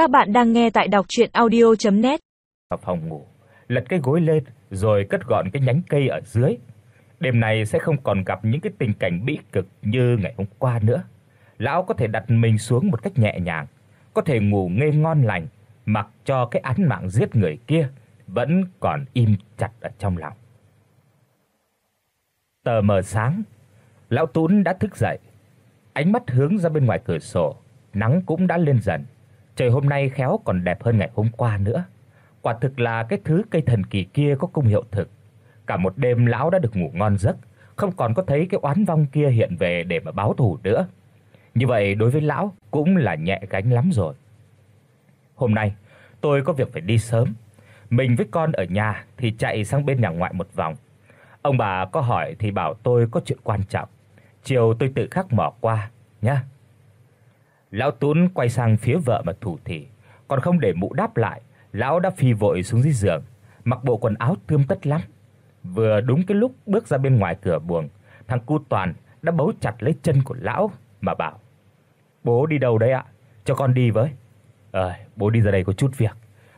Các bạn đang nghe tại đọc audio net Ở phòng ngủ, lật cái gối lên rồi cất gọn cái nhánh cây ở dưới. Đêm này sẽ không còn gặp những cái tình cảnh bi cực như ngày hôm qua nữa. Lão có thể đặt mình xuống một cách nhẹ nhàng, có thể ngủ ngây ngon lành, mặc cho cái án mạng giết người kia vẫn còn im chặt ở trong lòng. Tờ mờ sáng, lão Tún đã thức dậy, ánh mắt hướng ra bên ngoài cửa sổ, nắng cũng đã lên dần. Trời hôm nay khéo còn đẹp hơn ngày hôm qua nữa. Quả thực là cái thứ cây thần kỳ kia có công hiệu thực. Cả một đêm lão đã được ngủ ngon giấc, không còn có thấy cái oán vong kia hiện về để mà báo thù nữa. Như vậy đối với lão cũng là nhẹ gánh lắm rồi. Hôm nay tôi có việc phải đi sớm. Mình với con ở nhà thì chạy sang bên nhà ngoại một vòng. Ông bà có hỏi thì bảo tôi có chuyện quan trọng. Chiều tôi tự khắc mò qua nhá. Lão Tún quay sang phía vợ mà thủ thỉ, còn không để mụ đáp lại, lão đã phi vội xuống dưới giường, mặc bộ quần áo tươm tất lắm. Vừa đúng cái lúc bước ra bên ngoài cửa buồng, thằng cu Toàn đã bấu chặt lấy chân của lão mà bảo: "Bố đi đâu đấy ạ? Cho con đi với." "Ờ, bố đi ra đây có chút việc,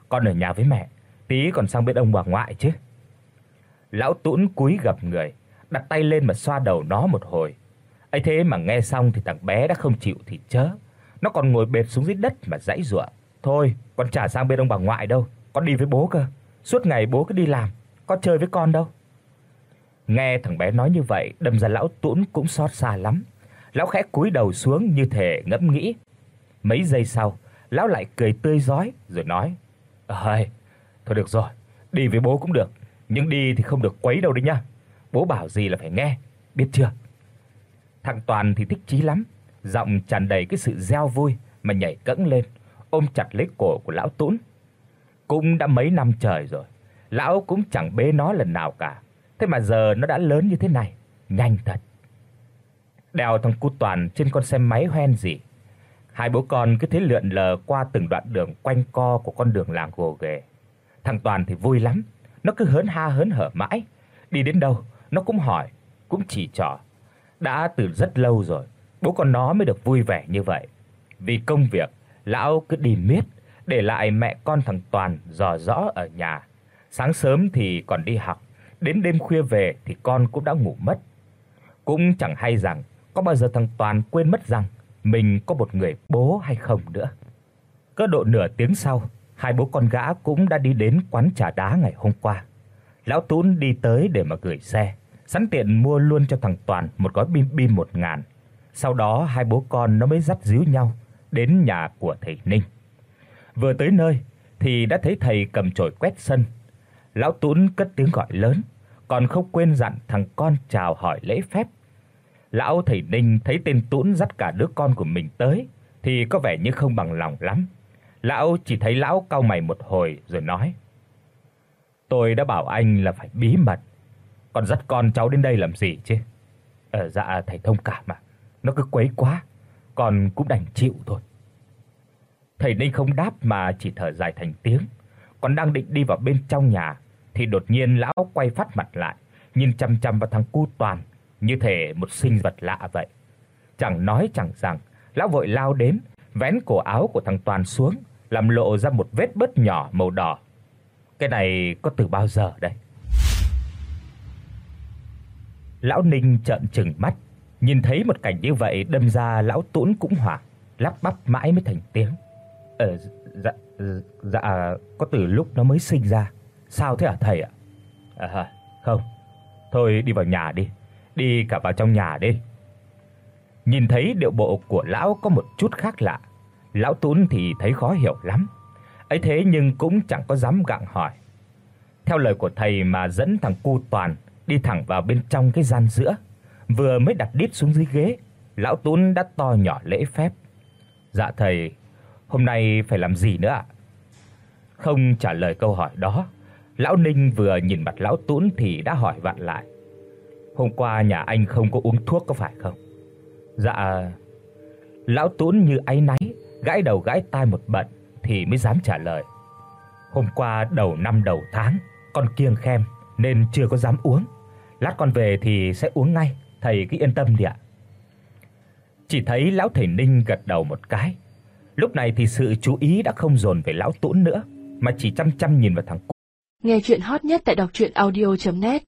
con ở nhà với mẹ, tí còn sang bên ông bà ngoại chứ." Lão Tún cúi gập người, đặt tay lên mà xoa đầu nó một hồi. Ấy thế mà nghe xong thì thằng bé đã không chịu thì chớ, nó còn ngồi bệt xuống dưới đất mà giãy giụa. "Thôi, con chả sang bên ông bà ngoại đâu, con đi với bố cơ. Suốt ngày bố cứ đi làm, con chơi với con đâu." Nghe thằng bé nói như vậy, đâm ra lão tuấn cũng xót xa lắm. Lão khẽ cúi đầu xuống như thể ngẫm nghĩ. Mấy giây sau, lão lại cười tươi rói rồi nói: "Ơi, thôi được rồi, đi với bố cũng được, nhưng đi thì không được quấy đâu đấy nhá. Bố bảo gì là phải nghe, biết chưa?" Thằng Toàn thì thích chí lắm, giọng tràn đầy cái sự reo vui mà nhảy cẫng lên, ôm chặt lấy cổ của lão Tún. Cũng đã mấy năm trời rồi, lão cũng chẳng bế nó lần nào cả. Thế mà giờ nó đã lớn như thế này, nhanh thật. Đèo thằng cu Toàn trên con xe máy hoen gì. Hai bố con cứ thế lượn lờ qua từng đoạn đường quanh co của con đường làng gồ ghề. Thằng Toàn thì vui lắm, nó cứ hớn ha hớn hở mãi, đi đến đâu nó cũng hỏi, cũng chỉ trỏ. Đã từ rất lâu rồi, bố con nó mới được vui vẻ như vậy. Vì công việc, lão cứ đi miết, để lại mẹ con thằng Toàn dò rõ ở nhà. Sáng sớm thì còn đi học, đến đêm khuya về thì con cũng đã ngủ mất. Cũng chẳng hay rằng có bao giờ thằng Toàn quên mất rằng mình có một người bố hay không nữa. Cỡ độ nửa tiếng sau, hai bố con gã cũng đã đi đến quán trà đá ngày hôm qua. Lão Tún đi tới để mà gửi xe, sẵn tiện mua luôn cho thằng Toàn một gói bim bim 1000. Sau đó hai bố con nó mới dắt díu nhau đến nhà của thầy Ninh. Vừa tới nơi thì đã thấy thầy cầm chổi quét sân. Lão Tún cất tiếng gọi lớn, còn không quên dặn thằng con chào hỏi lễ phép. Lão thầy Ninh thấy tên Tún dắt cả đứa con của mình tới thì có vẻ như không bằng lòng lắm. Lão chỉ thấy lão cau mày một hồi rồi nói: "Tôi đã bảo anh là phải bí mật, còn dắt con cháu đến đây làm gì chứ?" "Ờ dạ thầy thông cảm mà, nó cứ quấy quá, con cũng đành chịu thôi." Thầy Ninh không đáp mà chỉ thở dài thành tiếng, còn đang định đi vào bên trong nhà thì đột nhiên lão quay phát mặt lại, nhìn chằm chằm vào thằng cu Toàn như thể một sinh vật lạ vậy. Chẳng nói chẳng rằng, lão vội lao đến, vén cổ áo của thằng Toàn xuống, làm lộ ra một vết bớt nhỏ màu đỏ. Cái này có từ bao giờ đây? Lão Ninh trợn trừng mắt, nhìn thấy một cảnh như vậy đâm ra lão Tún cũng hoảng, lắp bắp mãi mới thành tiếng. Ờ dạ dạ có từ lúc nó mới sinh ra. Sao thế hả thầy ạ? À không. Thôi đi vào nhà đi, đi cả vào trong nhà đi. Nhìn thấy điệu bộ của lão có một chút khác lạ, lão Tún thì thấy khó hiểu lắm. Ấy thế nhưng cũng chẳng có dám gặng hỏi. Theo lời của thầy mà dẫn thằng cu Toàn đi thẳng vào bên trong cái gian giữa, vừa mới đặt đít xuống dưới ghế, lão Tún đã to nhỏ lễ phép. Dạ thầy, hôm nay phải làm gì nữa ạ? Không trả lời câu hỏi đó, lão Ninh vừa nhìn mặt lão Tún thì đã hỏi vặn lại. Hôm qua nhà anh không có uống thuốc có phải không? Dạ. Lão Tún như áy náy, gãi đầu gãi tai một bận thì mới dám trả lời. Hôm qua đầu năm đầu tháng, con kiêng khem nên chưa có dám uống. Lát con về thì sẽ uống ngay, thầy cứ yên tâm đi ạ. Chỉ thấy lão thầy Ninh gật đầu một cái. Lúc này thì sự chú ý đã không dồn về lão tuấn nữa, mà chỉ chăm chăm nhìn vào thằng Nghe truyện hot nhất tại doctruyenaudio.net